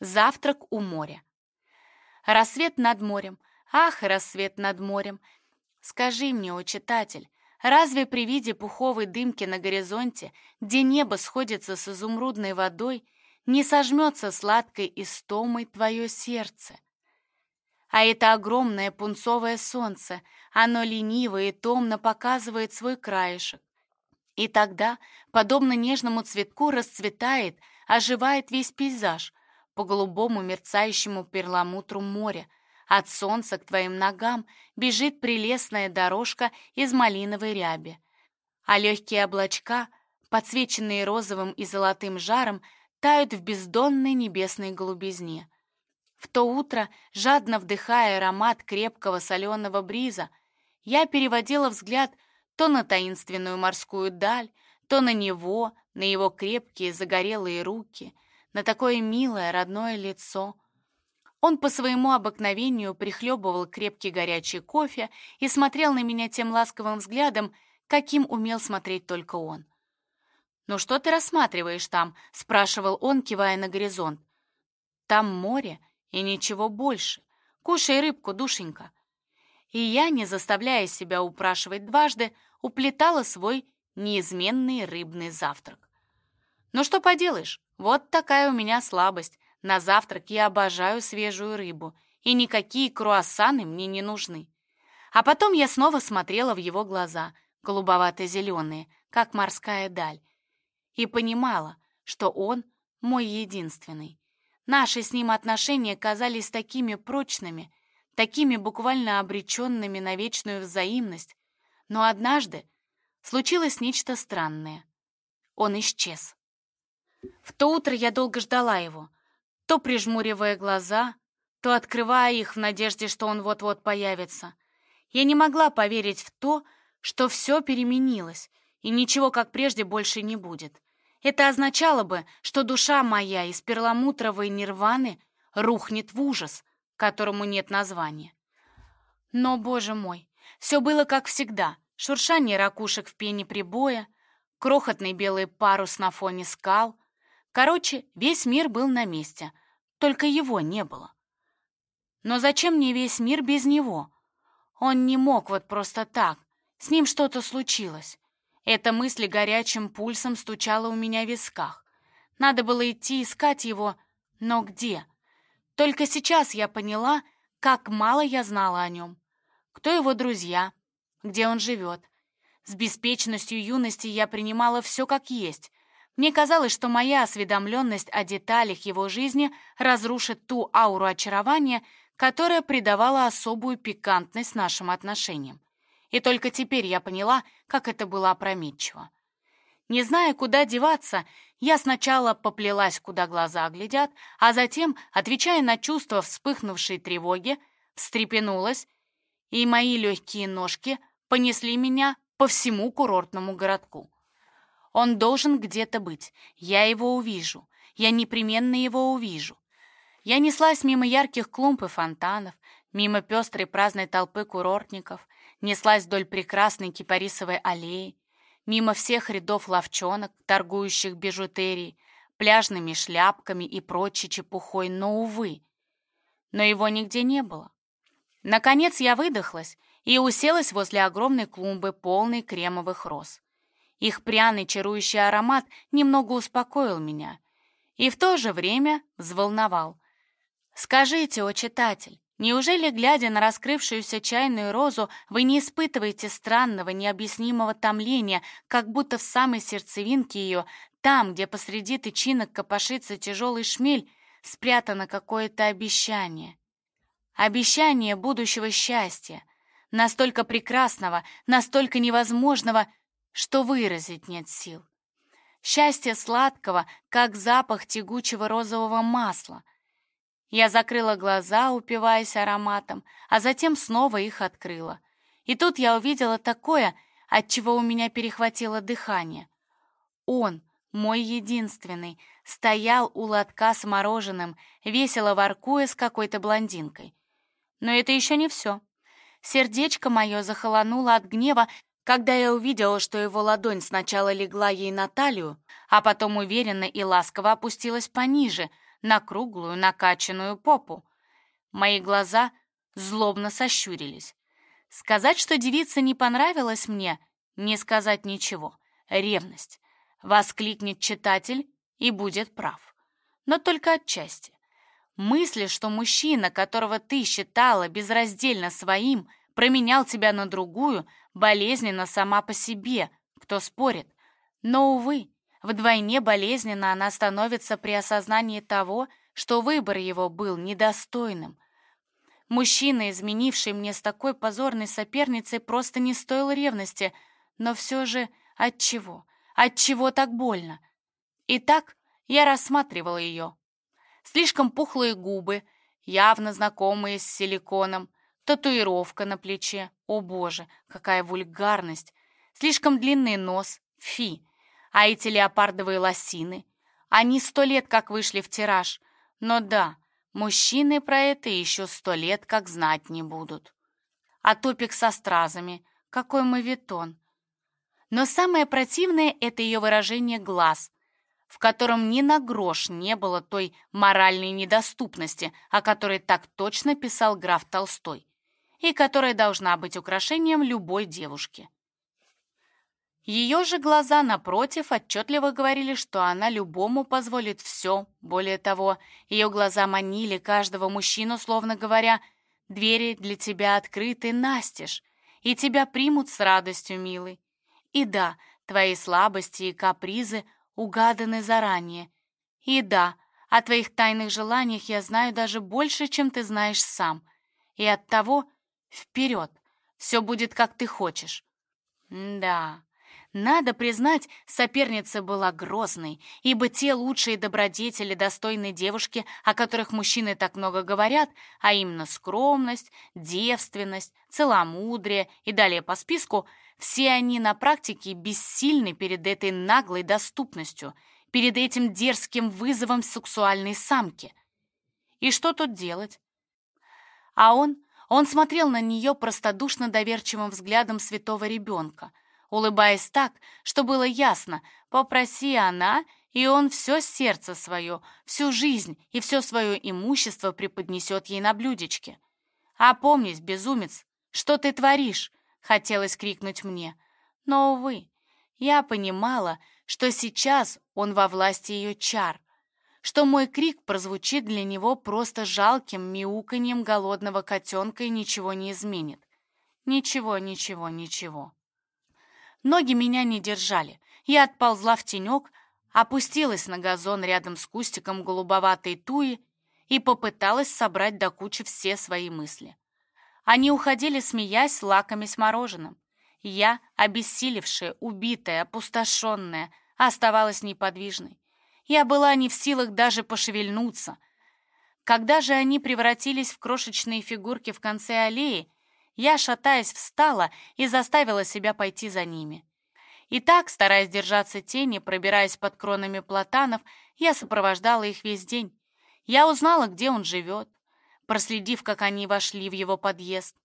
Завтрак у моря. Рассвет над морем. Ах, рассвет над морем. Скажи мне, о читатель, разве при виде пуховой дымки на горизонте, где небо сходится с изумрудной водой, не сожмется сладкой истомой твое сердце? А это огромное пунцовое солнце, оно лениво и томно показывает свой краешек. И тогда, подобно нежному цветку, расцветает, оживает весь пейзаж, по голубому мерцающему перламутру моря. От солнца к твоим ногам бежит прелестная дорожка из малиновой ряби. А легкие облачка, подсвеченные розовым и золотым жаром, тают в бездонной небесной голубизне. В то утро, жадно вдыхая аромат крепкого соленого бриза, я переводила взгляд то на таинственную морскую даль, то на него, на его крепкие загорелые руки — на такое милое родное лицо. Он по своему обыкновению прихлебывал крепкий горячий кофе и смотрел на меня тем ласковым взглядом, каким умел смотреть только он. «Ну что ты рассматриваешь там?» — спрашивал он, кивая на горизонт. «Там море и ничего больше. Кушай рыбку, душенька». И я, не заставляя себя упрашивать дважды, уплетала свой неизменный рыбный завтрак. «Ну что поделаешь, вот такая у меня слабость. На завтрак я обожаю свежую рыбу, и никакие круассаны мне не нужны. А потом я снова смотрела в его глаза, голубовато-зеленые, как морская даль, и понимала, что он мой единственный. Наши с ним отношения казались такими прочными, такими буквально обреченными на вечную взаимность, но однажды случилось нечто странное. Он исчез. В то утро я долго ждала его, то прижмуривая глаза, то открывая их в надежде, что он вот-вот появится. Я не могла поверить в то, что все переменилось, и ничего, как прежде, больше не будет. Это означало бы, что душа моя из перламутровой нирваны рухнет в ужас, которому нет названия. Но, боже мой, все было как всегда. Шуршание ракушек в пене прибоя, крохотный белый парус на фоне скал — Короче, весь мир был на месте, только его не было. Но зачем мне весь мир без него? Он не мог вот просто так. С ним что-то случилось. Эта мысль горячим пульсом стучала у меня в висках. Надо было идти искать его, но где? Только сейчас я поняла, как мало я знала о нем. Кто его друзья? Где он живет? С беспечностью юности я принимала все как есть, мне казалось, что моя осведомленность о деталях его жизни разрушит ту ауру очарования, которая придавала особую пикантность нашим отношениям. И только теперь я поняла, как это было опрометчиво. Не зная, куда деваться, я сначала поплелась, куда глаза глядят, а затем, отвечая на чувства вспыхнувшей тревоги, встрепенулась, и мои легкие ножки понесли меня по всему курортному городку. Он должен где-то быть. Я его увижу. Я непременно его увижу. Я неслась мимо ярких клумб и фонтанов, мимо пестрой праздной толпы курортников, неслась вдоль прекрасной кипарисовой аллеи, мимо всех рядов ловчонок, торгующих бижутерией, пляжными шляпками и прочей чепухой, но, увы, но его нигде не было. Наконец я выдохлась и уселась возле огромной клумбы, полной кремовых роз. Их пряный чарующий аромат немного успокоил меня и в то же время взволновал. Скажите, о читатель, неужели, глядя на раскрывшуюся чайную розу, вы не испытываете странного, необъяснимого томления, как будто в самой сердцевинке ее, там, где посреди тычинок копошится тяжелый шмель, спрятано какое-то обещание? Обещание будущего счастья, настолько прекрасного, настолько невозможного, что выразить нет сил. Счастье сладкого, как запах тягучего розового масла. Я закрыла глаза, упиваясь ароматом, а затем снова их открыла. И тут я увидела такое, от чего у меня перехватило дыхание. Он, мой единственный, стоял у лотка с мороженым, весело воркуя с какой-то блондинкой. Но это еще не все. Сердечко мое захолонуло от гнева, когда я увидела, что его ладонь сначала легла ей на талию, а потом уверенно и ласково опустилась пониже, на круглую накачанную попу. Мои глаза злобно сощурились. Сказать, что девица не понравилась мне, не сказать ничего. Ревность. Воскликнет читатель и будет прав. Но только отчасти. Мысли, что мужчина, которого ты считала безраздельно своим, променял тебя на другую, болезненно сама по себе, кто спорит. Но, увы, вдвойне болезненно она становится при осознании того, что выбор его был недостойным. Мужчина, изменивший мне с такой позорной соперницей, просто не стоил ревности, но все же от чего? От чего так больно? Итак, я рассматривала ее. Слишком пухлые губы, явно знакомые с силиконом, татуировка на плече. О боже, какая вульгарность! Слишком длинный нос, фи. А эти леопардовые лосины? Они сто лет как вышли в тираж. Но да, мужчины про это еще сто лет как знать не будут. А топик со стразами, какой мавитон. Но самое противное — это ее выражение глаз, в котором ни на грош не было той моральной недоступности, о которой так точно писал граф Толстой, и которая должна быть украшением любой девушки. Ее же глаза, напротив, отчетливо говорили, что она любому позволит все. Более того, ее глаза манили каждого мужчину, словно говоря, «Двери для тебя открыты, настежь, и тебя примут с радостью, милый. И да, твои слабости и капризы угаданы заранее. И да, о твоих тайных желаниях я знаю даже больше, чем ты знаешь сам. И от того вперед, все будет, как ты хочешь. да, надо признать, соперница была грозной, ибо те лучшие добродетели достойной девушки, о которых мужчины так много говорят, а именно скромность, девственность, целомудрие и далее по списку, все они на практике бессильны перед этой наглой доступностью, перед этим дерзким вызовом сексуальной самки. И что тут делать? А он, он смотрел на нее простодушно доверчивым взглядом святого ребенка — улыбаясь так, что было ясно, попроси она, и он все сердце свое, всю жизнь и все свое имущество преподнесет ей на блюдечке. «Опомнись, безумец, что ты творишь?» — хотелось крикнуть мне. Но, увы, я понимала, что сейчас он во власти ее чар, что мой крик прозвучит для него просто жалким мяуканьем голодного котенка и ничего не изменит. Ничего, ничего, ничего. Ноги меня не держали. Я отползла в тенек, опустилась на газон рядом с кустиком голубоватой туи и попыталась собрать до кучи все свои мысли. Они уходили, смеясь, лакомясь мороженым. Я, обессилевшая, убитая, опустошенная, оставалась неподвижной. Я была не в силах даже пошевельнуться. Когда же они превратились в крошечные фигурки в конце аллеи, я, шатаясь, встала и заставила себя пойти за ними. И так, стараясь держаться тени, пробираясь под кронами платанов, я сопровождала их весь день. Я узнала, где он живет, проследив, как они вошли в его подъезд.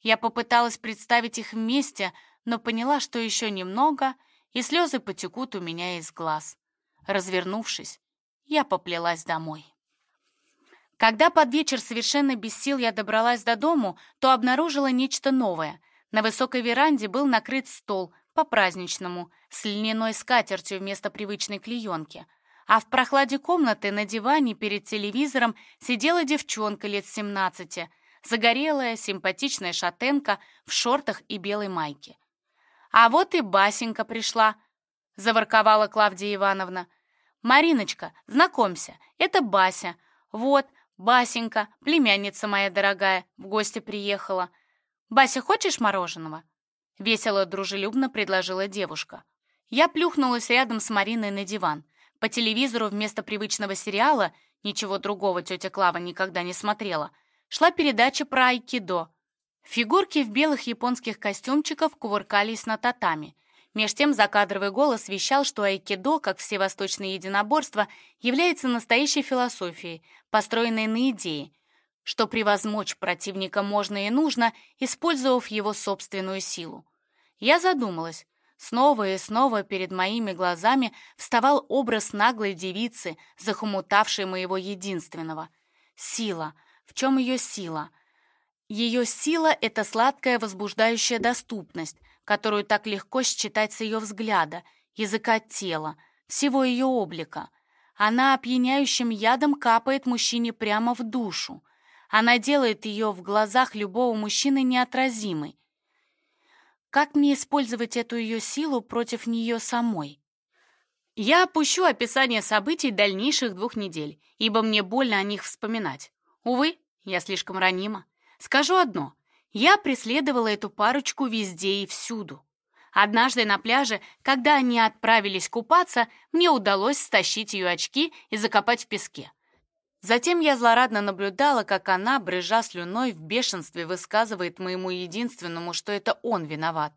Я попыталась представить их вместе, но поняла, что еще немного, и слезы потекут у меня из глаз. Развернувшись, я поплелась домой. Когда под вечер совершенно без сил я добралась до дому, то обнаружила нечто новое. На высокой веранде был накрыт стол, по-праздничному, с льняной скатертью вместо привычной клеенки. А в прохладе комнаты на диване перед телевизором сидела девчонка лет 17, загорелая, симпатичная шатенка в шортах и белой майке. «А вот и Басенька пришла», — заворковала Клавдия Ивановна. «Мариночка, знакомься, это Бася. Вот, «Басенька, племянница моя дорогая, в гости приехала. Бася, хочешь мороженого?» Весело, дружелюбно предложила девушка. Я плюхнулась рядом с Мариной на диван. По телевизору вместо привычного сериала, ничего другого тетя Клава никогда не смотрела, шла передача про айкидо. Фигурки в белых японских костюмчиках кувыркались на татами. Меж тем закадровый голос вещал, что айкидо, как все восточные единоборства, является настоящей философией, построенной на идее, что превозмочь противника можно и нужно, использовав его собственную силу. Я задумалась, Снова и снова перед моими глазами вставал образ наглой девицы, захомутавшей моего единственного. Сила. В чем ее сила? Ее сила — это сладкая возбуждающая доступность, которую так легко считать с ее взгляда, языка тела, всего ее облика. Она опьяняющим ядом капает мужчине прямо в душу. Она делает ее в глазах любого мужчины неотразимой. Как мне использовать эту ее силу против нее самой? Я опущу описание событий дальнейших двух недель, ибо мне больно о них вспоминать. Увы, я слишком ранима. Скажу одно. Я преследовала эту парочку везде и всюду. Однажды на пляже, когда они отправились купаться, мне удалось стащить ее очки и закопать в песке. Затем я злорадно наблюдала, как она, брыжа слюной, в бешенстве высказывает моему единственному, что это он виноват.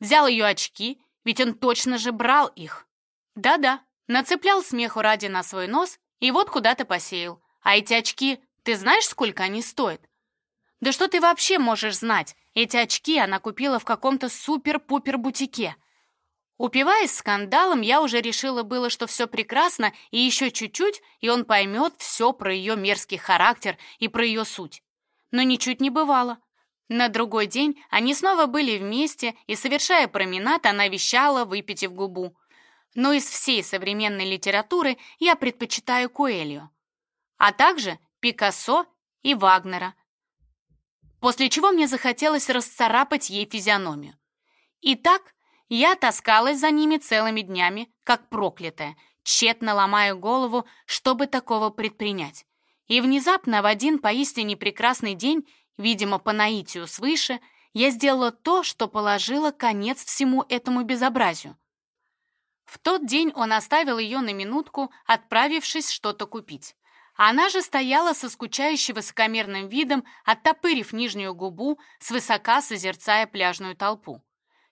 Взял ее очки, ведь он точно же брал их. Да-да, нацеплял смеху ради на свой нос и вот куда-то посеял. А эти очки, ты знаешь, сколько они стоят? Да что ты вообще можешь знать? Эти очки она купила в каком-то супер-пупер бутике. Упиваясь скандалом, я уже решила было, что все прекрасно, и еще чуть-чуть, и он поймет все про ее мерзкий характер и про ее суть. Но ничуть не бывало. На другой день они снова были вместе, и, совершая променад, она вещала, выпитив губу. Но из всей современной литературы я предпочитаю Куэлью, а также Пикассо и Вагнера, после чего мне захотелось расцарапать ей физиономию. Итак, я таскалась за ними целыми днями, как проклятая, тщетно ломая голову, чтобы такого предпринять. И внезапно в один поистине прекрасный день, видимо, по наитию свыше, я сделала то, что положило конец всему этому безобразию. В тот день он оставил ее на минутку, отправившись что-то купить. Она же стояла со скучающим высокомерным видом, оттопырив нижнюю губу, свысока созерцая пляжную толпу.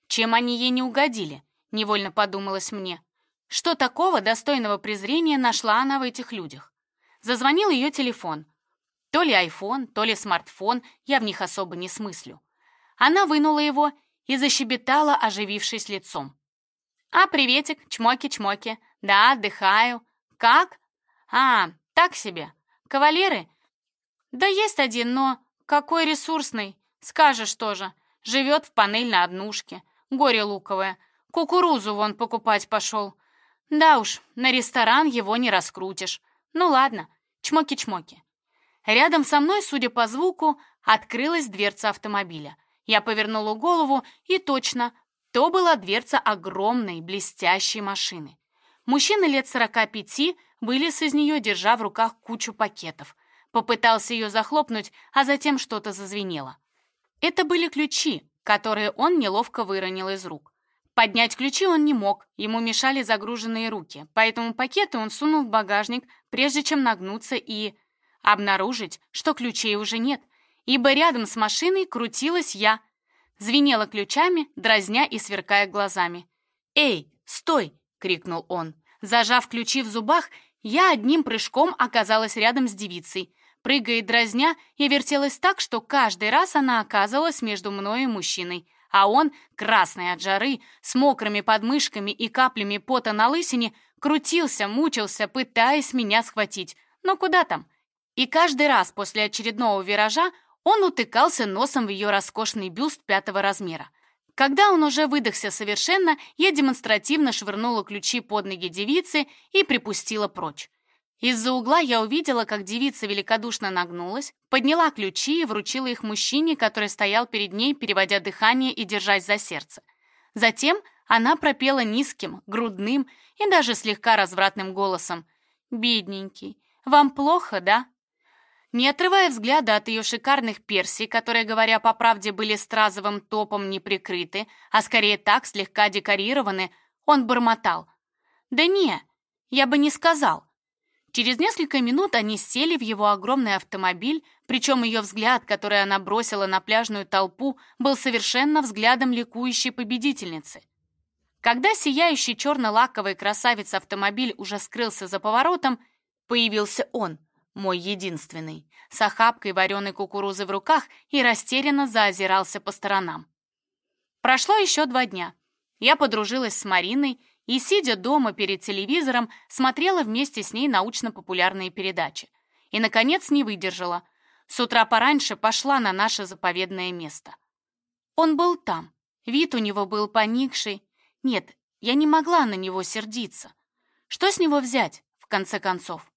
Чем они ей не угодили? Невольно подумалось мне. Что такого достойного презрения нашла она в этих людях? Зазвонил ее телефон. То ли айфон, то ли смартфон, я в них особо не смыслю. Она вынула его и защебетала, оживившись лицом. «А, приветик, чмоки-чмоки. Да, отдыхаю. Как? А, так себе. Кавалеры? Да есть один, но какой ресурсный. Скажешь тоже. Живет в панель на однушке. Горе луковое. Кукурузу вон покупать пошел. Да уж, на ресторан его не раскрутишь. Ну ладно, чмоки-чмоки. Рядом со мной, судя по звуку, открылась дверца автомобиля. Я повернула голову, и точно, то была дверца огромной, блестящей машины. Мужчина лет сорока пяти вылез из нее, держа в руках кучу пакетов. Попытался ее захлопнуть, а затем что-то зазвенело. Это были ключи, которые он неловко выронил из рук. Поднять ключи он не мог, ему мешали загруженные руки, поэтому пакеты он сунул в багажник, прежде чем нагнуться и... обнаружить, что ключей уже нет, ибо рядом с машиной крутилась я. Звенела ключами, дразня и сверкая глазами. «Эй, стой!» — крикнул он. Зажав ключи в зубах, я одним прыжком оказалась рядом с девицей. Прыгая и дразня, я вертелась так, что каждый раз она оказывалась между мной и мужчиной, а он, красный от жары, с мокрыми подмышками и каплями пота на лысине, крутился, мучился, пытаясь меня схватить. Но куда там? И каждый раз после очередного виража он утыкался носом в ее роскошный бюст пятого размера. Когда он уже выдохся совершенно, я демонстративно швырнула ключи под ноги девицы и припустила прочь. Из-за угла я увидела, как девица великодушно нагнулась, подняла ключи и вручила их мужчине, который стоял перед ней, переводя дыхание и держась за сердце. Затем она пропела низким, грудным и даже слегка развратным голосом. «Бедненький, вам плохо, да?» Не отрывая взгляда от ее шикарных персий, которые, говоря по правде, были стразовым топом не прикрыты, а скорее так, слегка декорированы, он бормотал. «Да не, я бы не сказал. Через несколько минут они сели в его огромный автомобиль, причем ее взгляд, который она бросила на пляжную толпу, был совершенно взглядом ликующей победительницы. Когда сияющий черно-лаковый красавец-автомобиль уже скрылся за поворотом, появился он, мой единственный, с охапкой вареной кукурузы в руках и растерянно заозирался по сторонам. Прошло еще два дня. Я подружилась с Мариной и, сидя дома перед телевизором, смотрела вместе с ней научно-популярные передачи. И, наконец, не выдержала. С утра пораньше пошла на наше заповедное место. Он был там. Вид у него был поникший. Нет, я не могла на него сердиться. Что с него взять, в конце концов?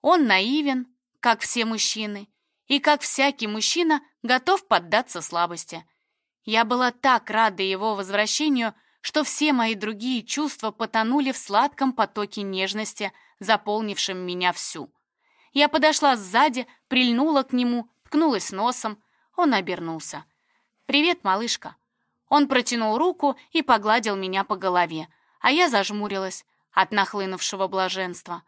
Он наивен, как все мужчины, и, как всякий мужчина, готов поддаться слабости. Я была так рада его возвращению, что все мои другие чувства потонули в сладком потоке нежности, заполнившем меня всю. Я подошла сзади, прильнула к нему, ткнулась носом. Он обернулся. «Привет, малышка». Он протянул руку и погладил меня по голове, а я зажмурилась от нахлынувшего блаженства.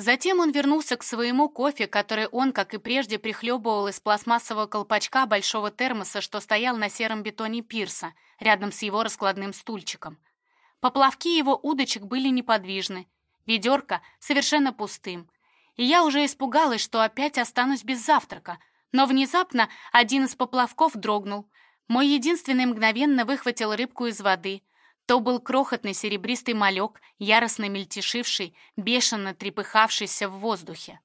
Затем он вернулся к своему кофе, который он, как и прежде, прихлебывал из пластмассового колпачка большого термоса, что стоял на сером бетоне пирса, рядом с его раскладным стульчиком. Поплавки его удочек были неподвижны, ведерко совершенно пустым. И я уже испугалась, что опять останусь без завтрака, но внезапно один из поплавков дрогнул. Мой единственный мгновенно выхватил рыбку из воды, то был крохотный серебристый малек, яростно мельтешивший, бешено трепыхавшийся в воздухе.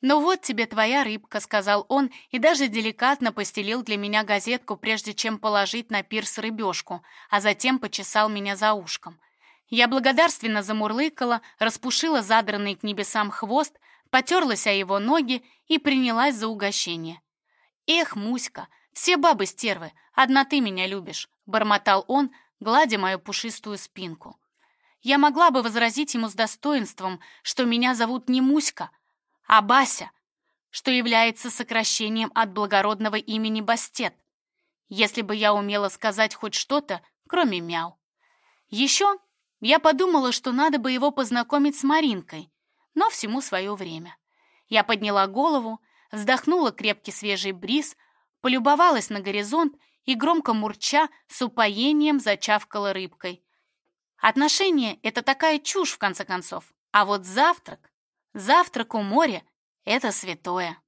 «Ну вот тебе твоя рыбка», — сказал он, и даже деликатно постелил для меня газетку, прежде чем положить на пирс рыбешку, а затем почесал меня за ушком. Я благодарственно замурлыкала, распушила задранный к небесам хвост, потерлась о его ноги и принялась за угощение. «Эх, Муська, все бабы стервы, одна ты меня любишь», — бормотал он, гладя мою пушистую спинку. Я могла бы возразить ему с достоинством, что меня зовут не Муська, а Бася, что является сокращением от благородного имени Бастет, если бы я умела сказать хоть что-то, кроме мяу. Еще я подумала, что надо бы его познакомить с Маринкой, но всему свое время. Я подняла голову, вздохнула крепкий свежий бриз, полюбовалась на горизонт и, громко мурча, с упоением зачавкала рыбкой. Отношения — это такая чушь, в конце концов. А вот завтрак, завтрак у моря — это святое.